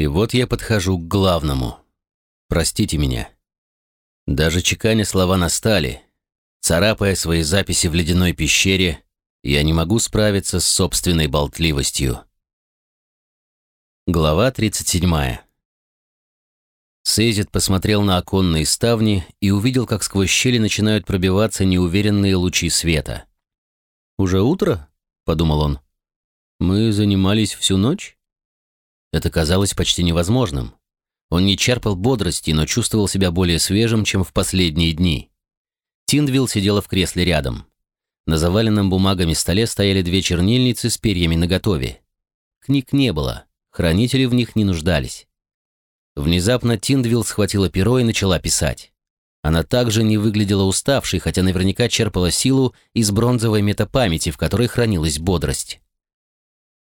И вот я подхожу к главному. Простите меня. Даже чеканя слова на стали, царапая свои записи в ледяной пещере, я не могу справиться с собственной болтливостью. Глава 37. Сейзит посмотрел на оконные ставни и увидел, как сквозь щели начинают пробиваться неуверенные лучи света. «Уже утро?» — подумал он. «Мы занимались всю ночь?» Это казалось почти невозможным. Он не черпал бодрости, но чувствовал себя более свежим, чем в последние дни. Тиндвилл сидела в кресле рядом. На заваленном бумагами столе стояли две чернильницы с перьями наготове. Книг не было, хранители в них не нуждались. Внезапно Тиндвилл схватила перо и начала писать. Она также не выглядела уставшей, хотя наверняка черпала силу из бронзовой метапамяти, в которой хранилась бодрость.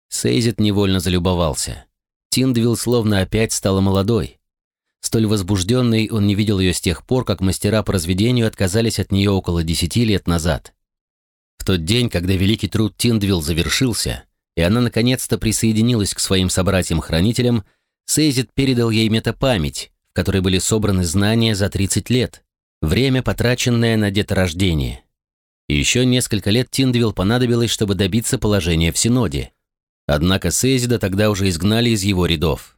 Сейзит невольно залюбовался. Тиндвилл словно опять стала молодой. Столь возбужденный он не видел ее с тех пор, как мастера по разведению отказались от нее около десяти лет назад. В тот день, когда великий труд Тиндвилл завершился, и она наконец-то присоединилась к своим собратьям-хранителям, Сейзит передал ей метапамять, в которой были собраны знания за 30 лет, время, потраченное на деторождение. И еще несколько лет Тиндвилл понадобилось, чтобы добиться положения в Синоде. Однако Сейзида тогда уже изгнали из его рядов.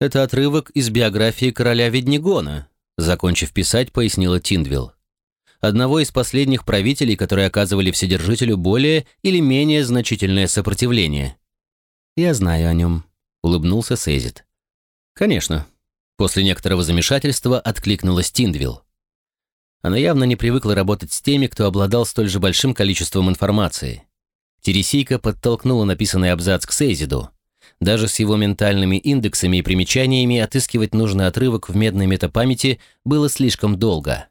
«Это отрывок из биографии короля Веднегона», закончив писать, пояснила Тиндвилл. Одного из последних правителей, которые оказывали Вседержителю более или менее значительное сопротивление. «Я знаю о нем», — улыбнулся Сейзит. «Конечно». После некоторого замешательства откликнулась Тиндвилл. Она явно не привыкла работать с теми, кто обладал столь же большим количеством информации. Тересийка подтолкнула написанный абзац к Сейзиду. Даже с его ментальными индексами и примечаниями отыскивать нужный отрывок в медной метапамяти было слишком долго.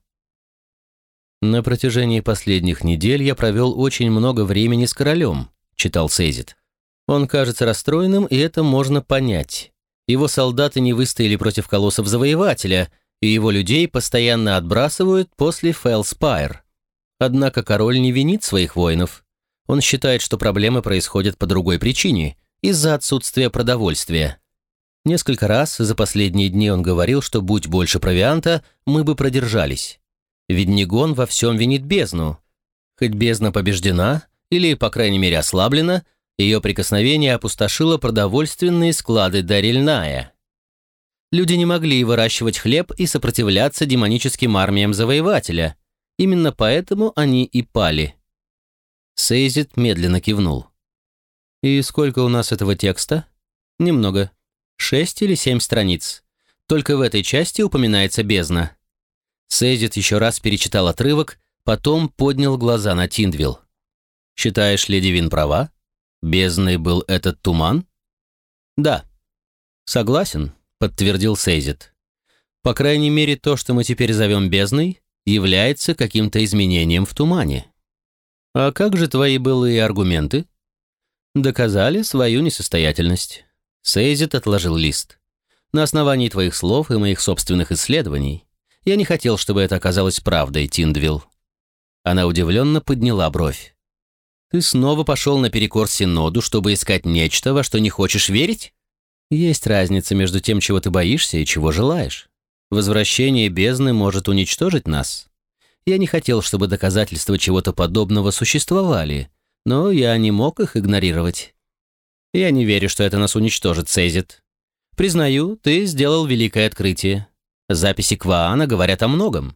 «На протяжении последних недель я провел очень много времени с королем», — читал Сейзит. Он кажется расстроенным, и это можно понять. Его солдаты не выстояли против колоссов Завоевателя, и его людей постоянно отбрасывают после Фэлспайр. Однако король не винит своих воинов. Он считает, что проблемы происходят по другой причине, из-за отсутствия продовольствия. Несколько раз за последние дни он говорил, что будь больше провианта, мы бы продержались. Ведь Негон во всем винит бездну. Хоть бездна побеждена, или, по крайней мере, ослаблена – ее прикосновение опустошило продовольственные склады Дарильная. Люди не могли выращивать хлеб и сопротивляться демоническим армиям завоевателя. Именно поэтому они и пали. Сейзит медленно кивнул. «И сколько у нас этого текста?» «Немного. Шесть или семь страниц. Только в этой части упоминается бездна». Сейзит еще раз перечитал отрывок, потом поднял глаза на Тиндвилл. «Считаешь, леди Вин права?» Бездной был этот туман? Да. Согласен, подтвердил Сейзит. По крайней мере, то, что мы теперь зовем бездной, является каким-то изменением в тумане. А как же твои былые аргументы? Доказали свою несостоятельность. Сейзит отложил лист. На основании твоих слов и моих собственных исследований я не хотел, чтобы это оказалось правдой, Тиндвилл. Она удивленно подняла бровь. Ты снова пошел наперекор Синоду, чтобы искать нечто, во что не хочешь верить? Есть разница между тем, чего ты боишься и чего желаешь. Возвращение бездны может уничтожить нас. Я не хотел, чтобы доказательства чего-то подобного существовали, но я не мог их игнорировать. Я не верю, что это нас уничтожит, Сейзит. Признаю, ты сделал великое открытие. Записи Кваана говорят о многом.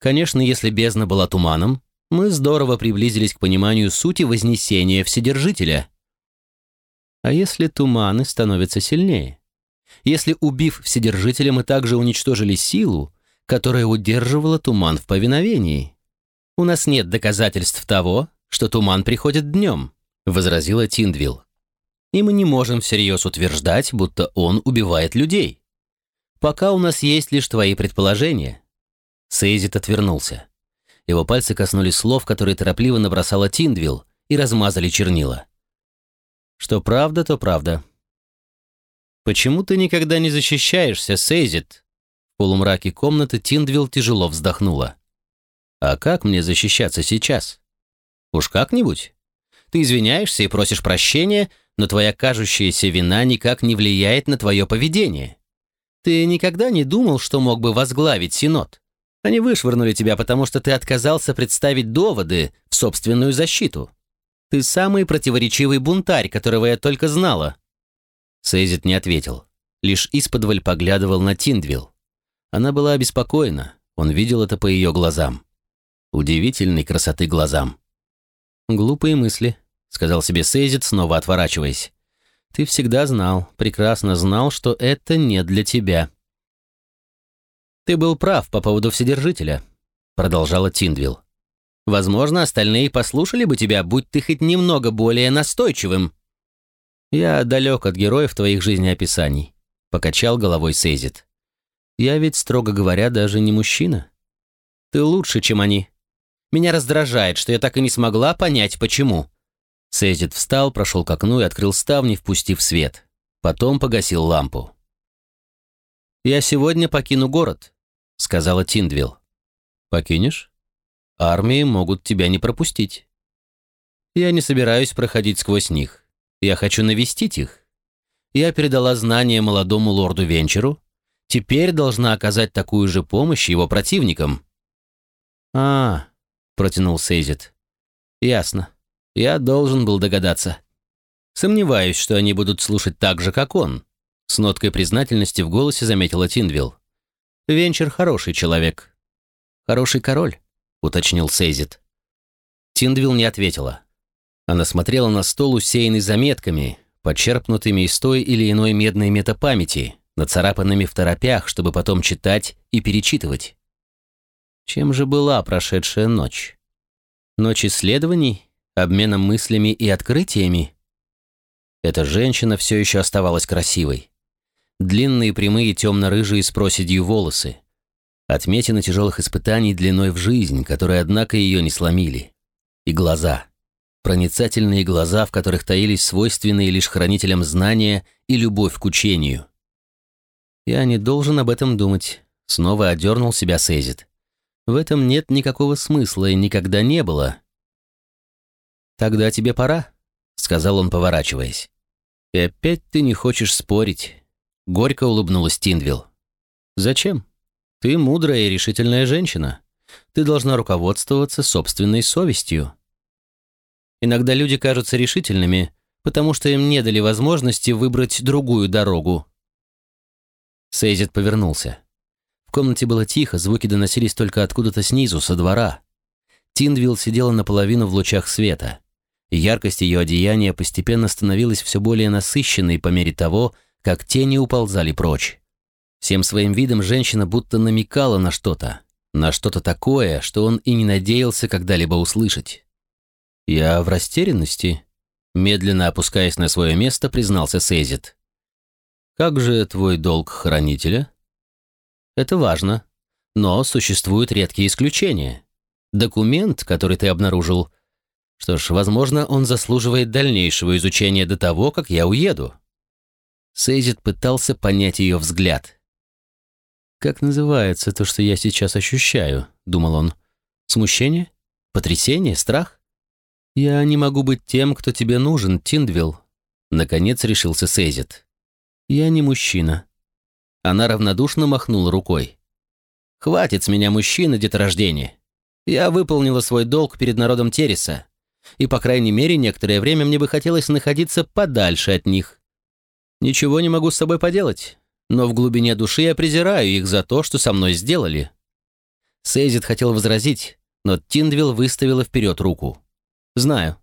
Конечно, если бездна была туманом, мы здорово приблизились к пониманию сути вознесения Вседержителя. А если туманы становятся сильнее? Если, убив Вседержителя, мы также уничтожили силу, которая удерживала туман в повиновении? У нас нет доказательств того, что туман приходит днем, возразила Тиндвилл. И мы не можем всерьез утверждать, будто он убивает людей. Пока у нас есть лишь твои предположения. Сейзит отвернулся. Его пальцы коснулись слов, которые торопливо набросала Тиндвилл, и размазали чернила. Что правда, то правда. «Почему ты никогда не защищаешься, Сейзит?» Полумраке комнаты Тиндвилл тяжело вздохнула. «А как мне защищаться сейчас? Уж как-нибудь? Ты извиняешься и просишь прощения, но твоя кажущаяся вина никак не влияет на твое поведение. Ты никогда не думал, что мог бы возглавить Синод? Они вышвырнули тебя, потому что ты отказался представить доводы в собственную защиту. Ты самый противоречивый бунтарь, которого я только знала». Сейзит не ответил, лишь исподволь поглядывал на Тиндвилл. Она была обеспокоена, он видел это по ее глазам. Удивительной красоты глазам. «Глупые мысли», — сказал себе Сейзит, снова отворачиваясь. «Ты всегда знал, прекрасно знал, что это не для тебя». «Ты был прав по поводу Вседержителя», — продолжала Тиндвилл. «Возможно, остальные послушали бы тебя, будь ты хоть немного более настойчивым». «Я далек от героев твоих жизнеописаний», — покачал головой Сейзит. «Я ведь, строго говоря, даже не мужчина. Ты лучше, чем они. Меня раздражает, что я так и не смогла понять, почему». Сейзит встал, прошел к окну и открыл ставни, впустив свет. Потом погасил лампу. «Я сегодня покину город», — сказала Тиндвилл. «Покинешь? Армии могут тебя не пропустить». «Я не собираюсь проходить сквозь них. Я хочу навестить их. Я передала знания молодому лорду Венчеру. Теперь должна оказать такую же помощь его противникам». «А, — протянул Сейзит. «Ясно. Я должен был догадаться. Сомневаюсь, что они будут слушать так же, как он. С ноткой признательности в голосе заметила Тиндвилл. «Венчер хороший человек». «Хороший король», — уточнил Сейзит. Тиндвилл не ответила. Она смотрела на стол, усеянный заметками, подчерпнутыми из той или иной медной метапамяти, нацарапанными в торопях, чтобы потом читать и перечитывать. Чем же была прошедшая ночь? Ночь исследований, обменом мыслями и открытиями? Эта женщина все еще оставалась красивой. Длинные прямые темно-рыжие с проседью волосы. Отметины тяжелых испытаний длиной в жизнь, которые, однако, ее не сломили. И глаза. Проницательные глаза, в которых таились свойственные лишь хранителям знания и любовь к учению. «Я не должен об этом думать», — снова одернул себя Сейзит. «В этом нет никакого смысла и никогда не было». «Тогда тебе пора», — сказал он, поворачиваясь. «И опять ты не хочешь спорить». Горько улыбнулась Тиндвилл. «Зачем? Ты мудрая и решительная женщина. Ты должна руководствоваться собственной совестью». Иногда люди кажутся решительными, потому что им не дали возможности выбрать другую дорогу. Сейзит повернулся. В комнате было тихо, звуки доносились только откуда-то снизу, со двора. Тиндвилл сидела наполовину в лучах света. Яркость ее одеяния постепенно становилась все более насыщенной по мере того, как тени уползали прочь. Всем своим видом женщина будто намекала на что-то, на что-то такое, что он и не надеялся когда-либо услышать. «Я в растерянности», — медленно опускаясь на свое место, признался Сейзит. «Как же твой долг хранителя?» «Это важно, но существуют редкие исключения. Документ, который ты обнаружил, что ж, возможно, он заслуживает дальнейшего изучения до того, как я уеду». Сейзит пытался понять ее взгляд. «Как называется то, что я сейчас ощущаю?» — думал он. «Смущение? Потрясение? Страх?» «Я не могу быть тем, кто тебе нужен, Тиндвилл», — наконец решился Сейзит. «Я не мужчина». Она равнодушно махнула рукой. «Хватит с меня мужчины деторождения. Я выполнила свой долг перед народом Тереса, и, по крайней мере, некоторое время мне бы хотелось находиться подальше от них. Ничего не могу с собой поделать, но в глубине души я презираю их за то, что со мной сделали». Сейзит хотел возразить, но Тиндвилл выставила вперед руку. «Знаю.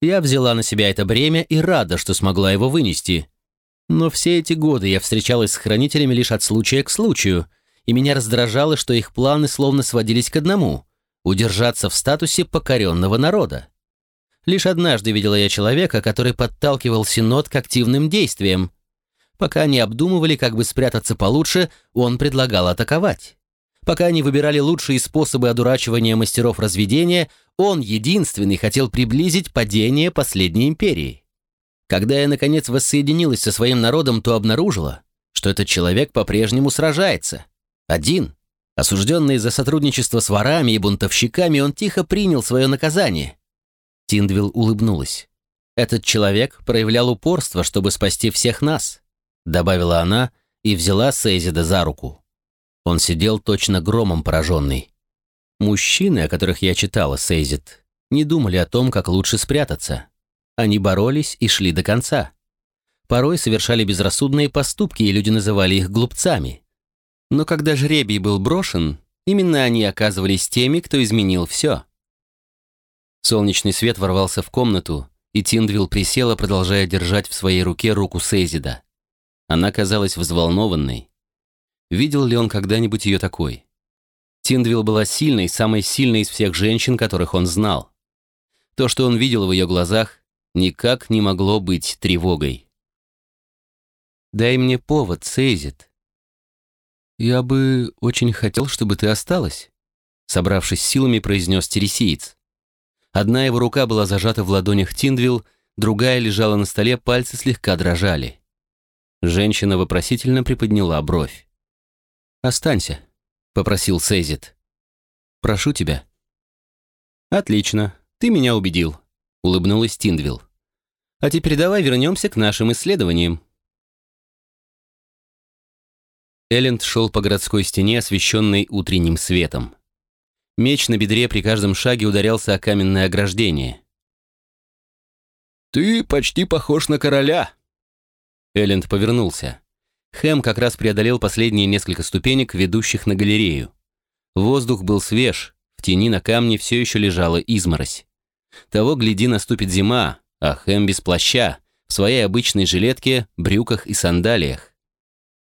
Я взяла на себя это бремя и рада, что смогла его вынести. Но все эти годы я встречалась с хранителями лишь от случая к случаю, и меня раздражало, что их планы словно сводились к одному — удержаться в статусе покоренного народа. Лишь однажды видела я человека, который подталкивал Синод к активным действиям. Пока они обдумывали, как бы спрятаться получше, он предлагал атаковать. Пока они выбирали лучшие способы одурачивания мастеров разведения, он единственный хотел приблизить падение последней империи. Когда я, наконец, воссоединилась со своим народом, то обнаружила, что этот человек по-прежнему сражается. Один. Осужденный за сотрудничество с ворами и бунтовщиками, он тихо принял свое наказание Тиндвилл улыбнулась. Этот человек проявлял упорство, чтобы спасти всех нас», добавила она и взяла Сейзида за руку. Он сидел точно громом пораженный. Мужчины, о которых я читала, Сейзид, не думали о том, как лучше спрятаться. Они боролись и шли до конца. Порой совершали безрассудные поступки, и люди называли их глупцами. Но когда жребий был брошен, именно они оказывались теми, кто изменил все. Солнечный свет ворвался в комнату, и Тиндвилл присела, продолжая держать в своей руке руку Сейзида. Она казалась взволнованной. Видел ли он когда-нибудь ее такой? Тиндвилл была сильной, самой сильной из всех женщин, которых он знал. То, что он видел в ее глазах, никак не могло быть тревогой. «Дай мне повод, Сейзит». «Я бы очень хотел, чтобы ты осталась», собравшись силами, произнес тересиец. Одна его рука была зажата в ладонях Тиндвилл, другая лежала на столе, пальцы слегка дрожали. Женщина вопросительно приподняла бровь. «Останься», — попросил Сейзит. «Прошу тебя». «Отлично, ты меня убедил», — улыбнулась Тиндвилл. «А теперь давай вернемся к нашим исследованиям». Элленд шел по городской стене, освещенной утренним светом. Меч на бедре при каждом шаге ударялся о каменное ограждение. «Ты почти похож на короля!» Элленд повернулся. Хэм как раз преодолел последние несколько ступенек, ведущих на галерею. Воздух был свеж, в тени на камне все еще лежала изморозь. Того, гляди, наступит зима, а Хэм без плаща, в своей обычной жилетке, брюках и сандалиях.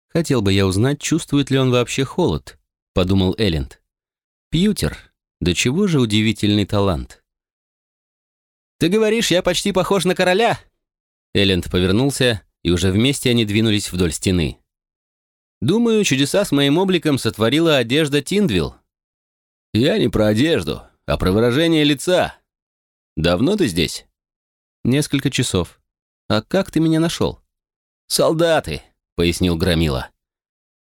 «Хотел бы я узнать, чувствует ли он вообще холод», — подумал Элленд. Пьютер. Да чего же удивительный талант. «Ты говоришь, я почти похож на короля?» Элленд повернулся, и уже вместе они двинулись вдоль стены. «Думаю, чудеса с моим обликом сотворила одежда Тиндвилл». «Я не про одежду, а про выражение лица. Давно ты здесь?» «Несколько часов. А как ты меня нашел?» «Солдаты», — пояснил Громила.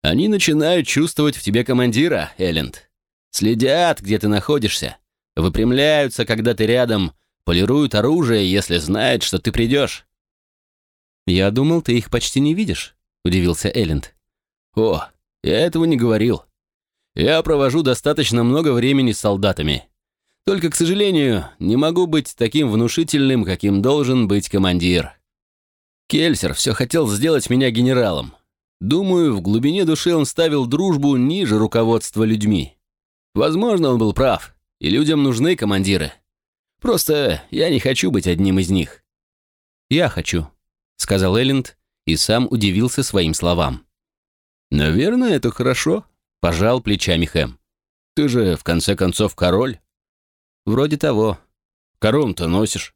«Они начинают чувствовать в тебе командира, Элленд. Следят, где ты находишься. Выпрямляются, когда ты рядом. Полируют оружие, если знают, что ты придешь. «Я думал, ты их почти не видишь», — удивился Элленд. «О, я этого не говорил. Я провожу достаточно много времени с солдатами. Только, к сожалению, не могу быть таким внушительным, каким должен быть командир. Кельсер все хотел сделать меня генералом. Думаю, в глубине души он ставил дружбу ниже руководства людьми. Возможно, он был прав, и людям нужны командиры. Просто я не хочу быть одним из них». «Я хочу», — сказал Элленд, и сам удивился своим словам. «Наверное, это хорошо», — пожал плечами Хэм. «Ты же, в конце концов, король». «Вроде того». «Корону-то носишь».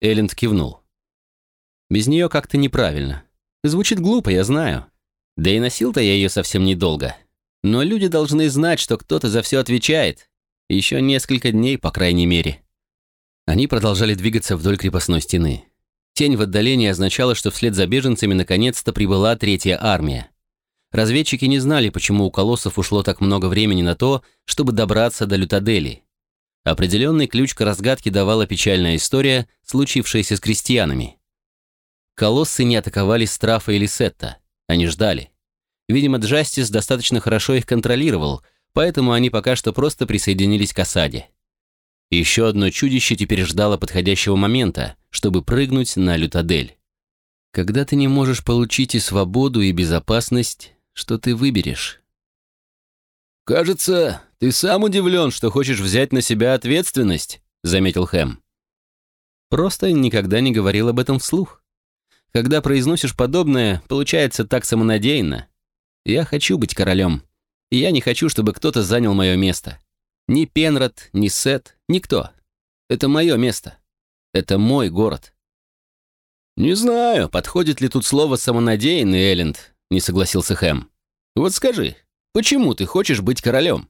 Элленд кивнул. «Без нее как-то неправильно. Звучит глупо, я знаю. Да и носил-то я ее совсем недолго. Но люди должны знать, что кто-то за все отвечает. Еще несколько дней, по крайней мере. Они продолжали двигаться вдоль крепостной стены. Тень в отдалении означала, что вслед за беженцами наконец-то прибыла третья армия. Разведчики не знали, почему у колоссов ушло так много времени на то, чтобы добраться до Лютадели. Определенный ключ к разгадке давала печальная история, случившаяся с крестьянами. Колоссы не атаковали Страфа или Сетта. Они ждали. Видимо, Джастис достаточно хорошо их контролировал, поэтому они пока что просто присоединились к осаде. Еще одно чудище теперь ждало подходящего момента, чтобы прыгнуть на Лютадель. Когда ты не можешь получить и свободу, и безопасность, что ты выберешь? «Кажется, ты сам удивлен, что хочешь взять на себя ответственность», — заметил Хэм. Просто никогда не говорил об этом вслух. Когда произносишь подобное, получается так самонадеянно. Я хочу быть королем. И я не хочу, чтобы кто-то занял мое место. Ни Пенрод, ни Сет, никто. Это мое место. Это мой город. «Не знаю, подходит ли тут слово «самонадеянный», Элленд», — не согласился Хэм. «Вот скажи, почему ты хочешь быть королем?»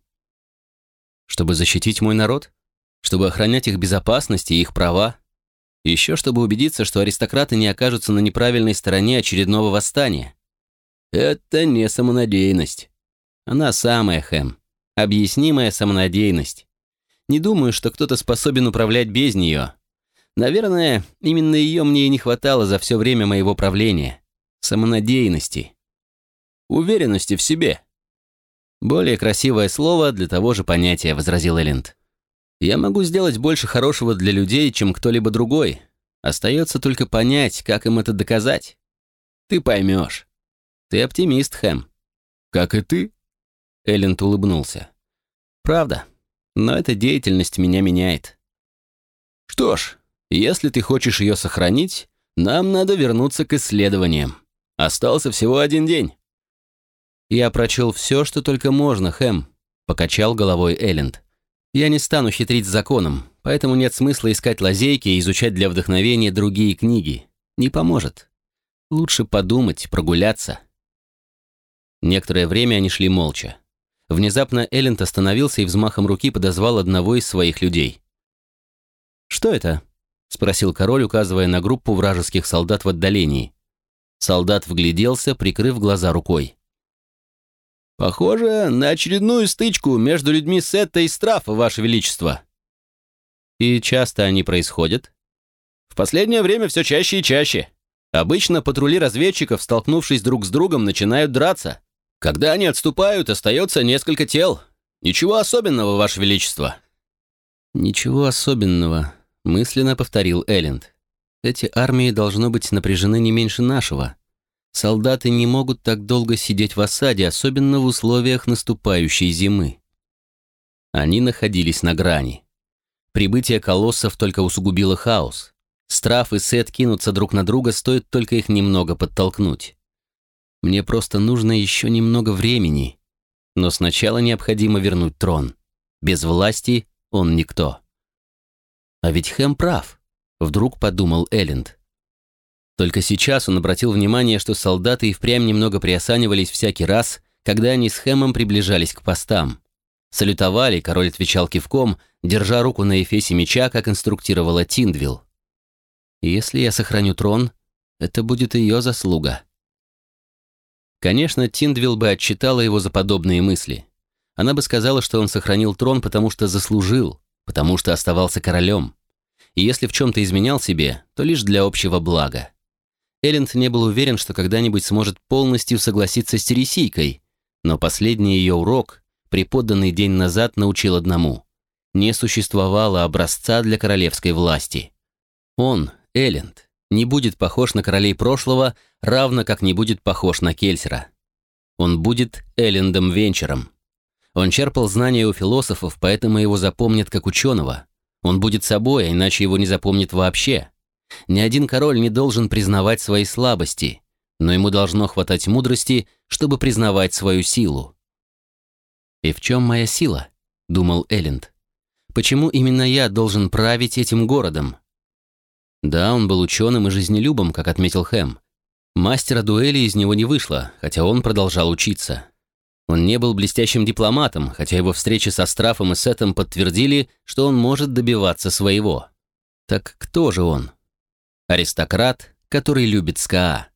«Чтобы защитить мой народ? Чтобы охранять их безопасность и их права? Еще чтобы убедиться, что аристократы не окажутся на неправильной стороне очередного восстания. Это не самонадеянность. Она самая, Хэм. Объяснимая самонадеянность. Не думаю, что кто-то способен управлять без нее. Наверное, именно ее мне и не хватало за все время моего правления. Самонадеянности. Уверенности в себе. Более красивое слово для того же понятия, возразил Элленд. Я могу сделать больше хорошего для людей, чем кто-либо другой. Остается только понять, как им это доказать. Ты поймешь. Ты оптимист, Хэм. Как и ты? Элленд улыбнулся. Правда. Но эта деятельность меня меняет. Что ж, если ты хочешь ее сохранить, нам надо вернуться к исследованиям. Остался всего один день. Я прочел все, что только можно, Хэм, покачал головой Элленд. Я не стану хитрить с законом, поэтому нет смысла искать лазейки и изучать для вдохновения другие книги. Не поможет. Лучше подумать, прогуляться. Некоторое время они шли молча. Внезапно Элленд остановился и взмахом руки подозвал одного из своих людей. «Что это?» — спросил король, указывая на группу вражеских солдат в отдалении. Солдат вгляделся, прикрыв глаза рукой. «Похоже на очередную стычку между людьми Сетта и Страфа, Ваше Величество». «И часто они происходят?» «В последнее время все чаще и чаще. Обычно патрули разведчиков, столкнувшись друг с другом, начинают драться. Когда они отступают, остается несколько тел. Ничего особенного, Ваше Величество». «Ничего особенного», мысленно повторил Элленд. Эти армии должно быть напряжены не меньше нашего. Солдаты не могут так долго сидеть в осаде, особенно в условиях наступающей зимы. Они находились на грани. Прибытие колоссов только усугубило хаос. Страф и Сет кинутся друг на друга, стоит только их немного подтолкнуть. Мне просто нужно еще немного времени. Но сначала необходимо вернуть трон. Без власти он никто. А ведь Хэм прав, вдруг подумал Элленд. Только сейчас он обратил внимание, что солдаты и впрямь немного приосанивались всякий раз, когда они с Хэмом приближались к постам. Салютовали, король отвечал кивком, держа руку на эфесе меча, как инструктировала Тиндвилл. «Если я сохраню трон, это будет ее заслуга». Конечно, Тиндвилл бы отчитала его за подобные мысли. Она бы сказала, что он сохранил трон, потому что заслужил, потому что оставался королем. И если в чем-то изменял себе, то лишь для общего блага. Элленд не был уверен, что когда-нибудь сможет полностью согласиться с Тересийкой, но последний ее урок, преподанный день назад, научил одному. Не существовало образца для королевской власти. Он, Элленд, не будет похож на королей прошлого, равно как не будет похож на Кельсера. Он будет Эллендом Венчером. Он черпал знания у философов, поэтому его запомнят как ученого. Он будет собой, а иначе его не запомнят вообще. Ни один король не должен признавать свои слабости, но ему должно хватать мудрости, чтобы признавать свою силу. «И в чем моя сила?» — думал Элленд. «Почему именно я должен править этим городом?» Да, он был ученым и жизнелюбом, как отметил Хэм. Мастера дуэли из него не вышло, хотя он продолжал учиться. Он не был блестящим дипломатом, хотя его встречи со Страфом и Сетом подтвердили, что он может добиваться своего. Так кто же он? Аристократ, который любит скаа.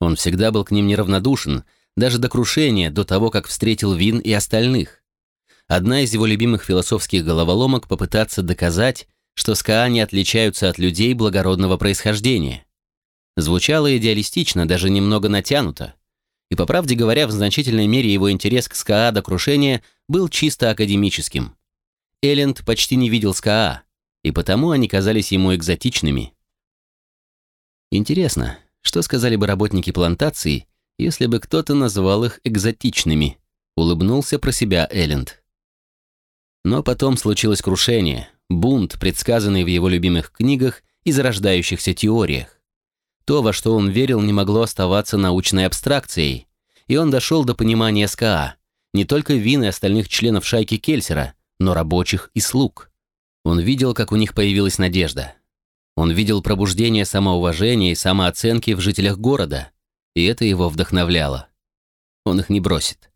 Он всегда был к ним неравнодушен, даже до крушения, до того, как встретил Вин и остальных. Одна из его любимых философских головоломок попытаться доказать, что скаа не отличаются от людей благородного происхождения. Звучало идеалистично, даже немного натянуто. И, по правде говоря, в значительной мере его интерес к скаа до крушения был чисто академическим. Элленд почти не видел СКА, и потому они казались ему экзотичными. Интересно, что сказали бы работники плантации, если бы кто-то назвал их экзотичными, улыбнулся про себя Элленд. Но потом случилось крушение, бунт, предсказанный в его любимых книгах и зарождающихся теориях. То, во что он верил, не могло оставаться научной абстракцией, и он дошел до понимания СКА, не только вины остальных членов шайки Кельсера, но рабочих и слуг. Он видел, как у них появилась надежда. Он видел пробуждение самоуважения и самооценки в жителях города, и это его вдохновляло. Он их не бросит.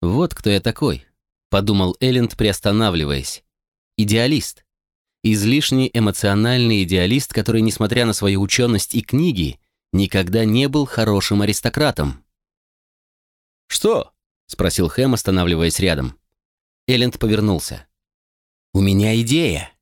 «Вот кто я такой», — подумал Элленд, приостанавливаясь. «Идеалист излишне эмоциональный идеалист, который, несмотря на свою ученость и книги, никогда не был хорошим аристократом. «Что?» — спросил Хэм, останавливаясь рядом. Элленд повернулся. «У меня идея»,